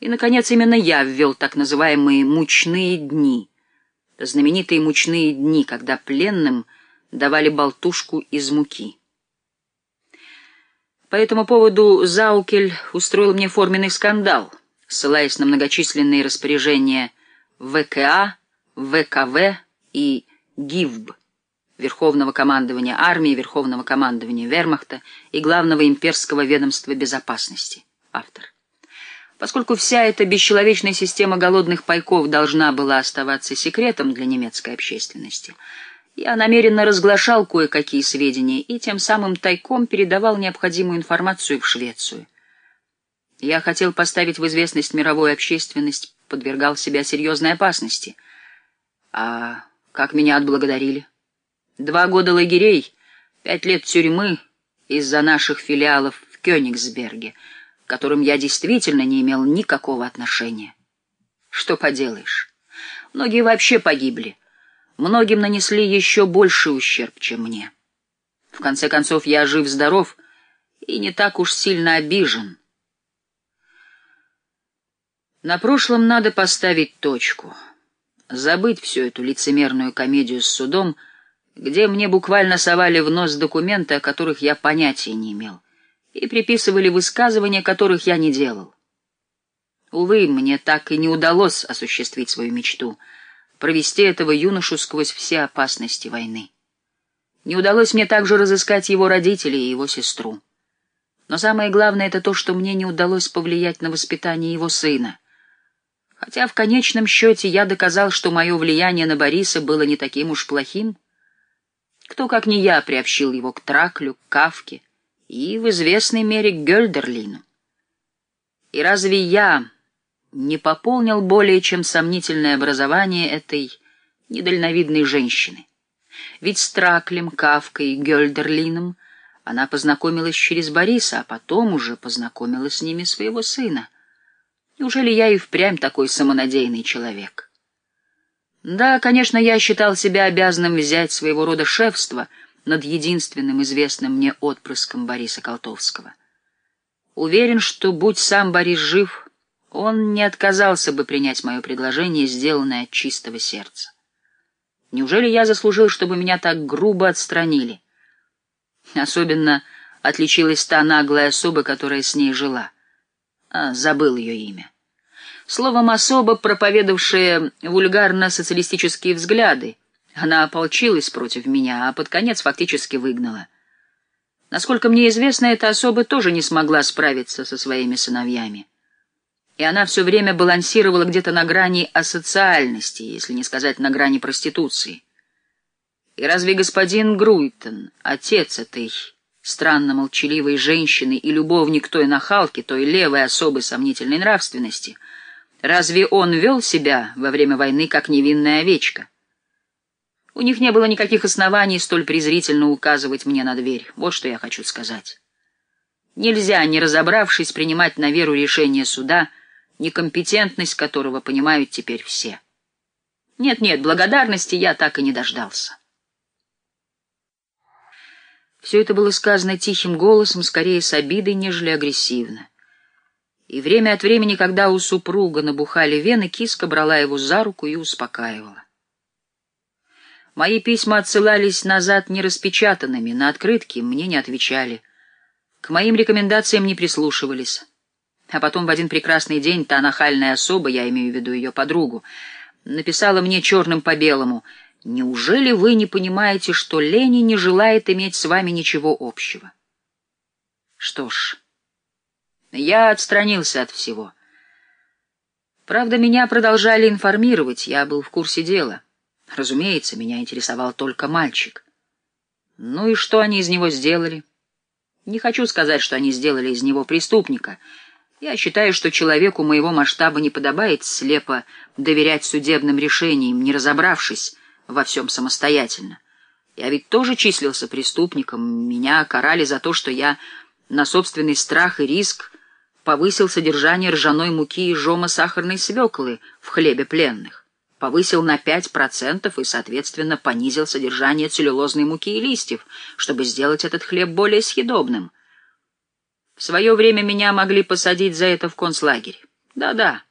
И, наконец, именно я ввел так называемые «мучные дни», знаменитые мучные дни, когда пленным давали болтушку из муки. По этому поводу Заукель устроил мне форменный скандал, ссылаясь на многочисленные распоряжения ВКА, ВКВ и ГИВБ, Верховного командования армии, Верховного командования Вермахта и Главного имперского ведомства безопасности. Автор. Поскольку вся эта бесчеловечная система голодных пайков должна была оставаться секретом для немецкой общественности, я намеренно разглашал кое-какие сведения и тем самым тайком передавал необходимую информацию в Швецию. Я хотел поставить в известность мировую общественность, подвергал себя серьезной опасности. А как меня отблагодарили? Два года лагерей, пять лет тюрьмы из-за наших филиалов в Кёнигсберге, которым я действительно не имел никакого отношения. Что поделаешь? Многие вообще погибли. Многим нанесли еще больший ущерб, чем мне. В конце концов, я жив-здоров и не так уж сильно обижен. На прошлом надо поставить точку. Забыть всю эту лицемерную комедию с судом — где мне буквально совали в нос документы, о которых я понятия не имел, и приписывали высказывания, которых я не делал. Увы, мне так и не удалось осуществить свою мечту — провести этого юношу сквозь все опасности войны. Не удалось мне также разыскать его родителей и его сестру. Но самое главное — это то, что мне не удалось повлиять на воспитание его сына. Хотя в конечном счете я доказал, что мое влияние на Бориса было не таким уж плохим — кто, как не я, приобщил его к Траклю, к Кавке и, в известной мере, Гёльдерлину? И разве я не пополнил более чем сомнительное образование этой недальновидной женщины? Ведь с Траклем, Кавкой и Гёльдерлином она познакомилась через Бориса, а потом уже познакомила с ними своего сына. Неужели я и впрямь такой самонадеянный человек? Да, конечно, я считал себя обязанным взять своего рода шефство над единственным известным мне отпрыском Бориса Колтовского. Уверен, что, будь сам Борис жив, он не отказался бы принять мое предложение, сделанное от чистого сердца. Неужели я заслужил, чтобы меня так грубо отстранили? Особенно отличилась та наглая особа, которая с ней жила. А, забыл ее имя словом, особо проповедовавшая вульгарно-социалистические взгляды. Она ополчилась против меня, а под конец фактически выгнала. Насколько мне известно, эта особа тоже не смогла справиться со своими сыновьями. И она все время балансировала где-то на грани асоциальности, если не сказать на грани проституции. И разве господин Груйтон, отец этой странно молчаливой женщины и любовник той нахалки, той левой особой сомнительной нравственности — Разве он вел себя во время войны как невинная овечка? У них не было никаких оснований столь презрительно указывать мне на дверь. Вот что я хочу сказать. Нельзя, не разобравшись, принимать на веру решение суда, некомпетентность которого понимают теперь все. Нет-нет, благодарности я так и не дождался. Все это было сказано тихим голосом, скорее с обидой, нежели агрессивно. И время от времени, когда у супруга набухали вены, киска брала его за руку и успокаивала. Мои письма отсылались назад нераспечатанными, на открытки мне не отвечали. К моим рекомендациям не прислушивались. А потом в один прекрасный день та нахальная особа, я имею в виду ее подругу, написала мне черным по белому «Неужели вы не понимаете, что Лени не желает иметь с вами ничего общего?» Что ж... Я отстранился от всего. Правда, меня продолжали информировать, я был в курсе дела. Разумеется, меня интересовал только мальчик. Ну и что они из него сделали? Не хочу сказать, что они сделали из него преступника. Я считаю, что человеку моего масштаба не подобает слепо доверять судебным решениям, не разобравшись во всем самостоятельно. Я ведь тоже числился преступником, меня карали за то, что я на собственный страх и риск повысил содержание ржаной муки и жома сахарной свеклы в хлебе пленных, повысил на 5% и, соответственно, понизил содержание целлюлозной муки и листьев, чтобы сделать этот хлеб более съедобным. В свое время меня могли посадить за это в концлагерь. Да-да,